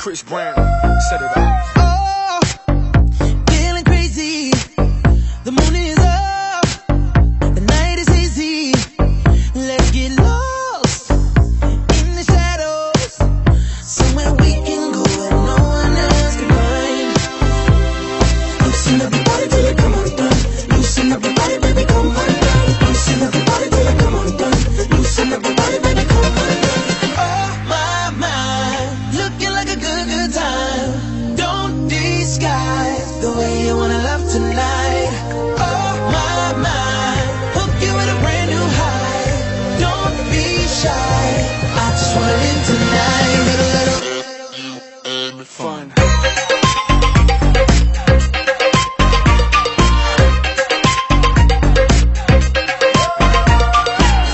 Chris Brown, set it up. Oh, wanna love tonight. Oh my my, hook you a brand new high. Don't be shy, I just wanna live tonight. Little little Fun.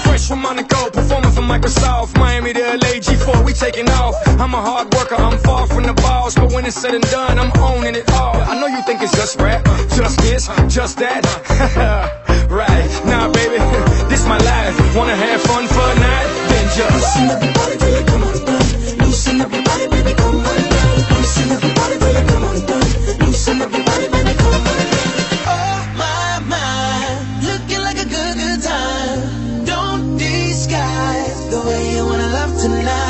Fresh from Monaco, performing for Microsoft. Miami to LA, G4, we taking off. I'm a hard worker, I'm far from the boss. But when it's said and done, I'm owning it all. I you think it's just rap, just this, just that. right, nah, baby, this my life. Wanna have fun for a night? Then just. Loosen everybody till they come undone. Loosen everybody, baby, come undone. Loosen everybody till they come undone. Loosen everybody, baby, come undone. Oh my my, looking like a good good time. Don't disguise the way you wanna love tonight.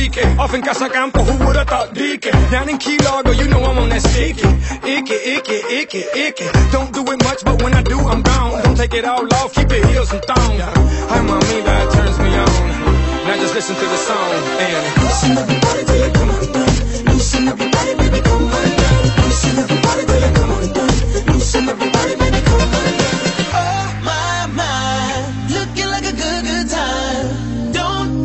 With Enrique. Off in Casacampo, who would've thought Dique? Down in Key Largo, you know I'm on that sticky. Icky, icky, icky, icky. Don't do it much, but when I do, I'm gone. Don't take it all off, keep it heels and thong. Hi, mommy, that turns me on. Now just listen to the song and Loosen everybody till they come undone. Loosen everybody, baby, come undone. Loosen everybody till they come undone. Baby, come undone. Oh my my, looking like a good good time. Don't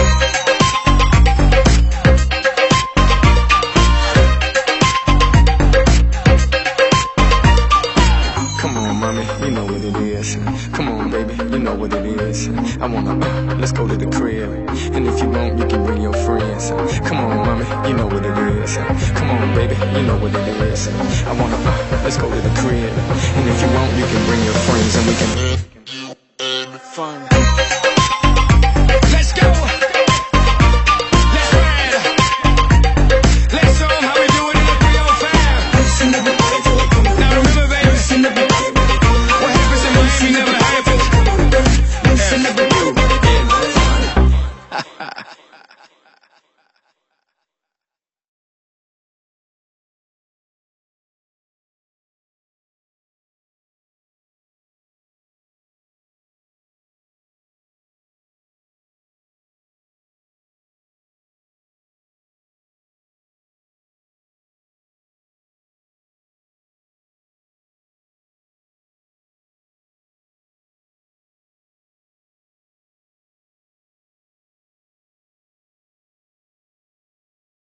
I wanna, uh, let's go to the crib. And if you want, you can bring your friends. Come on, mommy, you know what it is. Come on, baby, you know what it is. I wanna, uh, let's go to the crib. And if you want, you can bring your friends and we can. Fun.